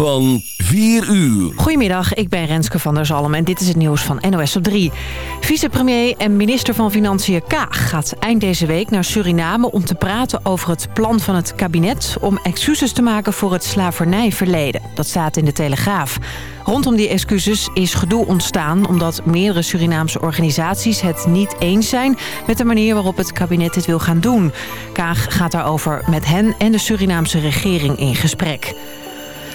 van 4 uur. Goedemiddag, ik ben Renske van der Zalm en dit is het nieuws van NOS op 3. Vicepremier en minister van Financiën Kaag gaat eind deze week naar Suriname... om te praten over het plan van het kabinet om excuses te maken voor het slavernijverleden. Dat staat in de Telegraaf. Rondom die excuses is gedoe ontstaan omdat meerdere Surinaamse organisaties het niet eens zijn met de manier waarop het kabinet dit wil gaan doen. Kaag gaat daarover met hen en de Surinaamse regering in gesprek.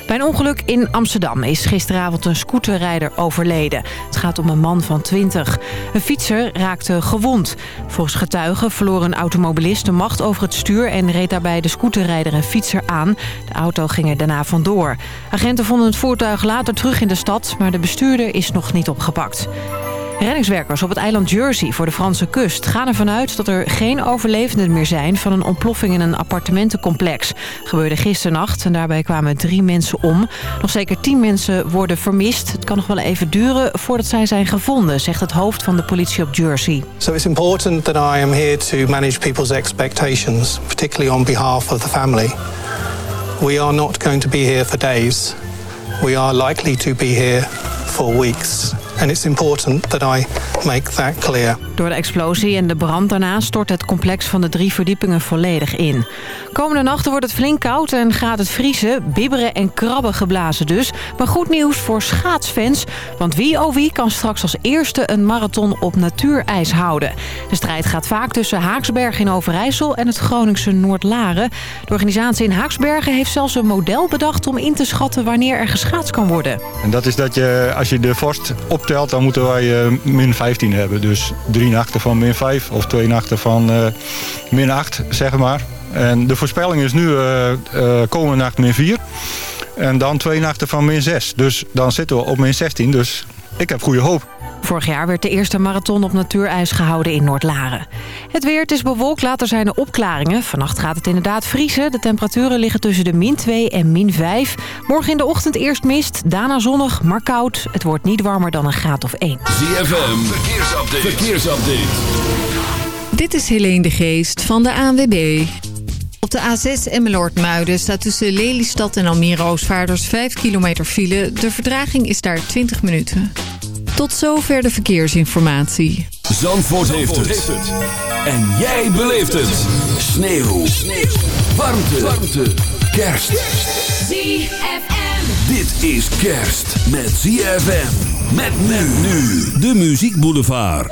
Bij een ongeluk in Amsterdam is gisteravond een scooterrijder overleden. Het gaat om een man van 20. Een fietser raakte gewond. Volgens getuigen verloor een automobilist de macht over het stuur... en reed daarbij de scooterrijder en fietser aan. De auto ging er daarna vandoor. Agenten vonden het voertuig later terug in de stad... maar de bestuurder is nog niet opgepakt. Reddingswerkers op het eiland Jersey voor de Franse kust gaan ervan uit dat er geen overlevenden meer zijn van een ontploffing in een appartementencomplex. Gebeurde gisternacht en daarbij kwamen drie mensen om. Nog zeker tien mensen worden vermist. Het kan nog wel even duren voordat zij zijn gevonden, zegt het hoofd van de politie op Jersey. So it's important that I am here to manage people's expectations, particularly on behalf of the family. We are not going to be here for days. We are likely to be here for weeks. And it's important that I make that clear. Door de explosie en de brand daarna stort het complex van de drie verdiepingen volledig in. Komende nachten wordt het flink koud en gaat het vriezen, bibberen en krabben geblazen dus. Maar goed nieuws voor schaatsfans, want wie oh wie kan straks als eerste een marathon op natuurijs houden. De strijd gaat vaak tussen Haaksberg in Overijssel en het Groningse Noordlaren. De organisatie in Haaksbergen heeft zelfs een model bedacht om in te schatten wanneer er geschaatst kan worden. En dat is dat je, als je de vorst optelt, dan moeten wij uh, min 15 hebben. Dus drie nachten van min 5 of twee nachten van uh, min 8, zeg maar. En de voorspelling is nu komende nacht min 4. En dan twee nachten van min 6. Dus dan zitten we op min 16. Dus ik heb goede hoop. Vorig jaar werd de eerste marathon op natuurijs gehouden in Noordlaren. Het weer, het is bewolkt, later zijn er opklaringen. Vannacht gaat het inderdaad vriezen. De temperaturen liggen tussen de min 2 en min 5. Morgen in de ochtend eerst mist, daarna zonnig, maar koud. Het wordt niet warmer dan een graad of 1. ZFM, verkeersupdate. verkeersupdate. Dit is Helene de Geest van de ANWB. Op de A6 Emmeloord-Muiden staat tussen Lelystad en Almere Oostvaarders 5 kilometer file. De verdraging is daar 20 minuten. Tot zover de verkeersinformatie. Zandvoort, Zandvoort heeft, het. En jij beleeft het. Sneeuw. Sneeuw. Warmte. Warmte. Kerst. ZFM. Dit is kerst met ZFM. Met men nu. De Muziek Boulevard.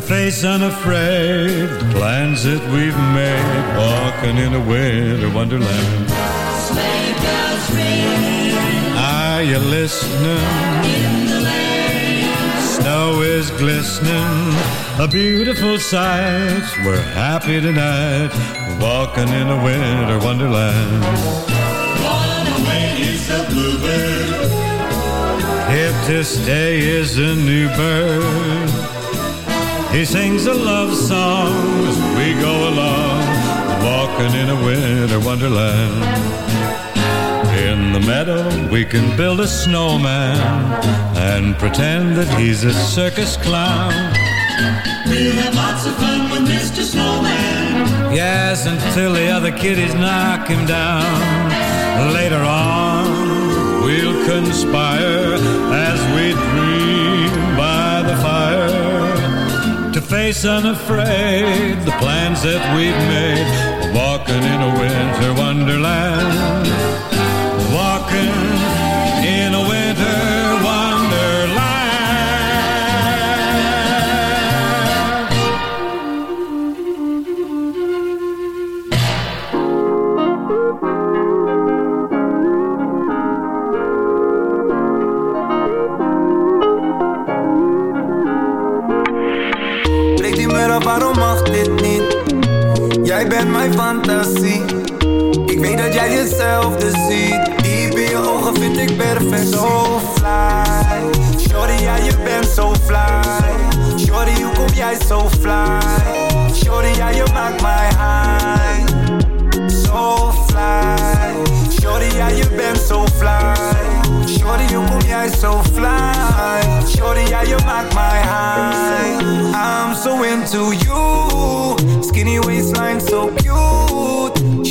to face unafraid the plans that we've made, walking in a winter wonderland. Sleigh bells ring. Are you listening? In the lane. Snow is glistening, a beautiful sight. We're happy tonight, walking in a winter wonderland. Is the bluebird. Here to stay is a new bird. He sings a love song as we go along, walking in a winter wonderland. In the meadow we can build a snowman and pretend that he's a circus clown. We'll have lots of fun with Mr. Snowman. Yes, until the other kiddies knock him down. Later on, we'll conspire as we dream face unafraid the plans that we've made. Walking in a winter wonderland. Walking jij bent mijn fantasie. Ik weet dat jij hetzelfde ziet. Diep in je ogen vind ik perfect. So fly. Shorty, ja je bent zo fly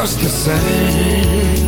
Just the same.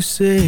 to say.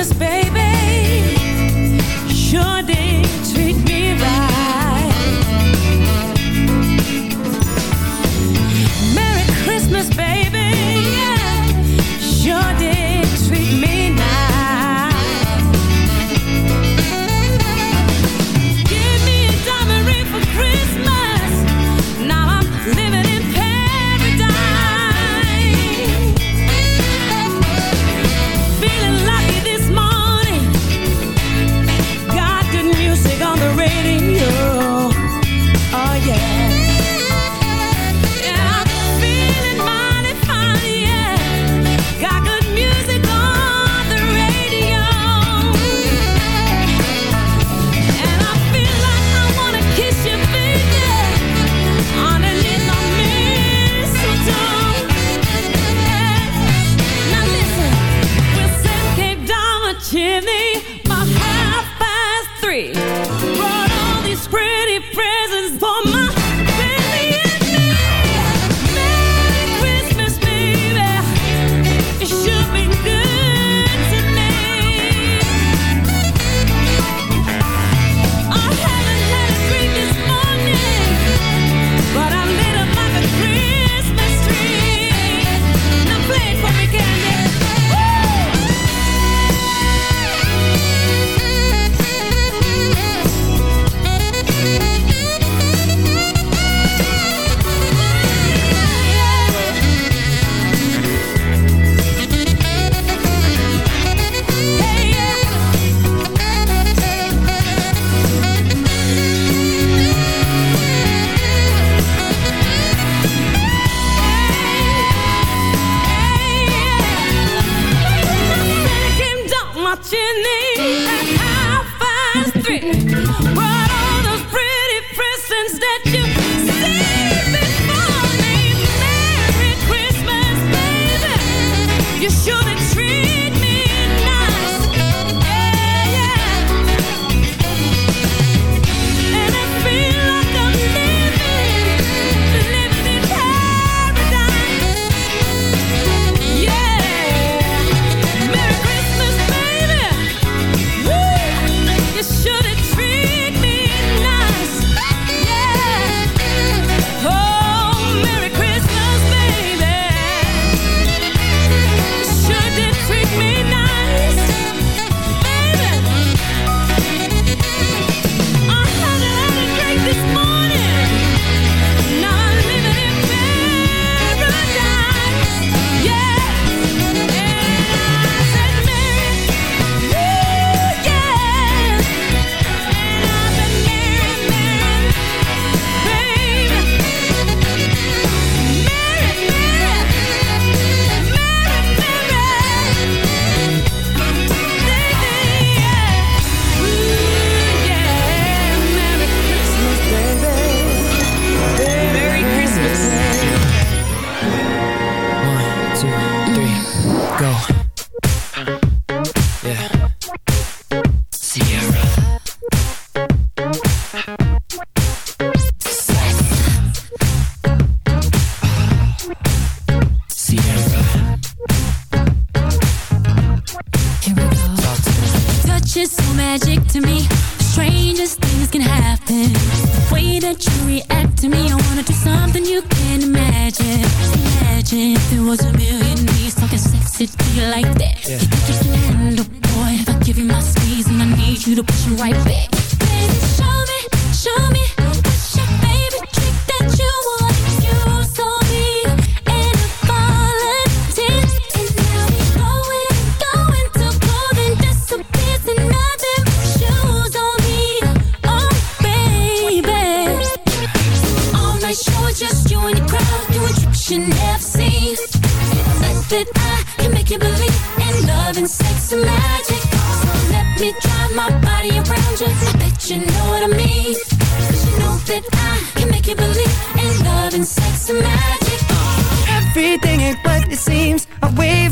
Just Baby.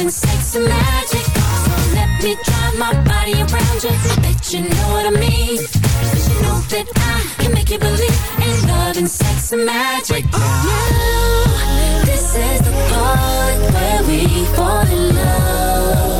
and sex and magic. So let me drive my body around you. I Bet you know what I mean. 'Cause you know that I can make you believe in love and sex and magic. Now, oh, this is the part where we fall in love.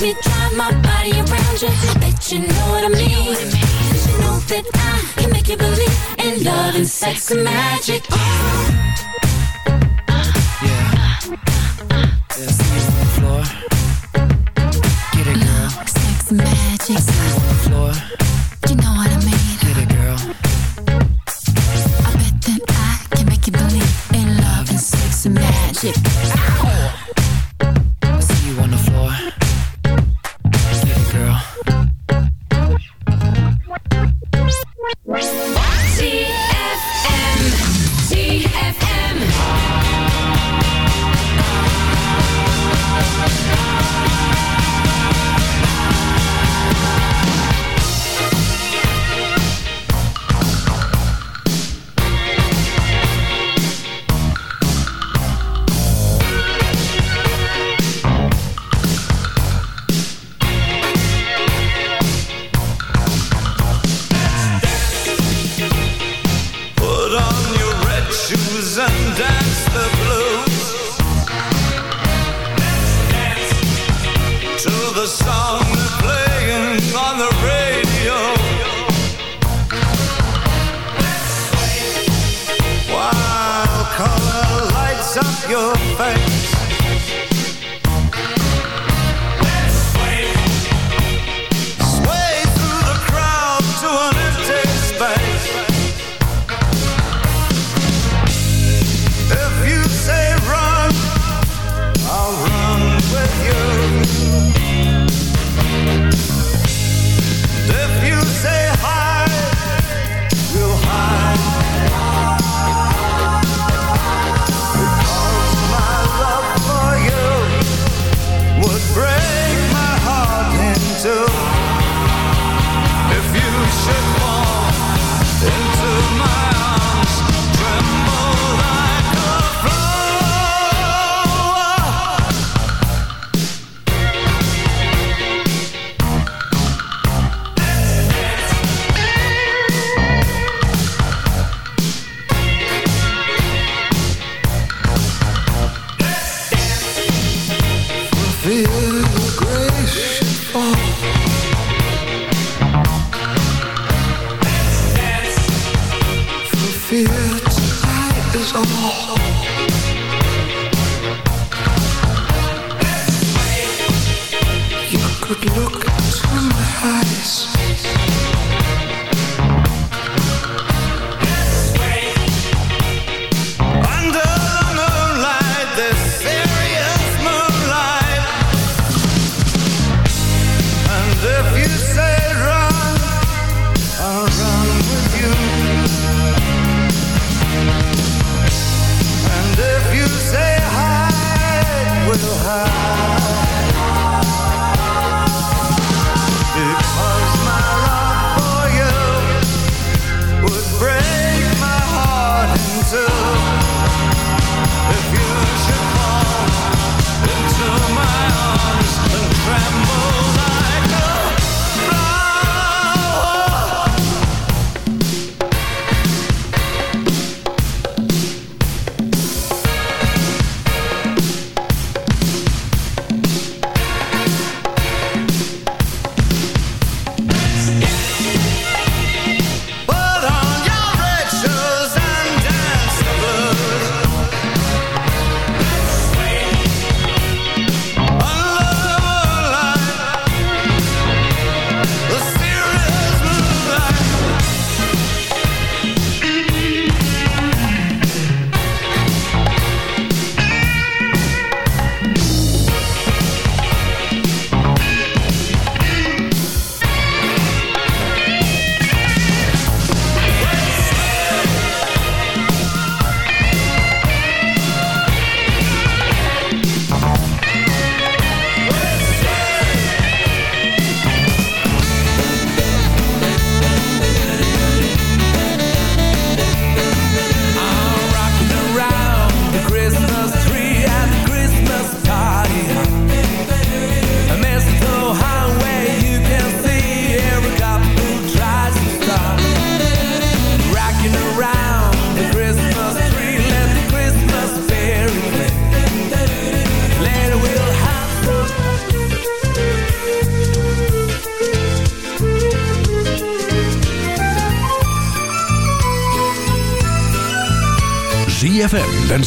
Let me drive my body around you. Bet you know what I mean. 'Cause you know that I can make you believe in love and sex and magic. Yeah,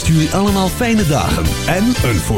Wenst jullie allemaal fijne dagen en een voor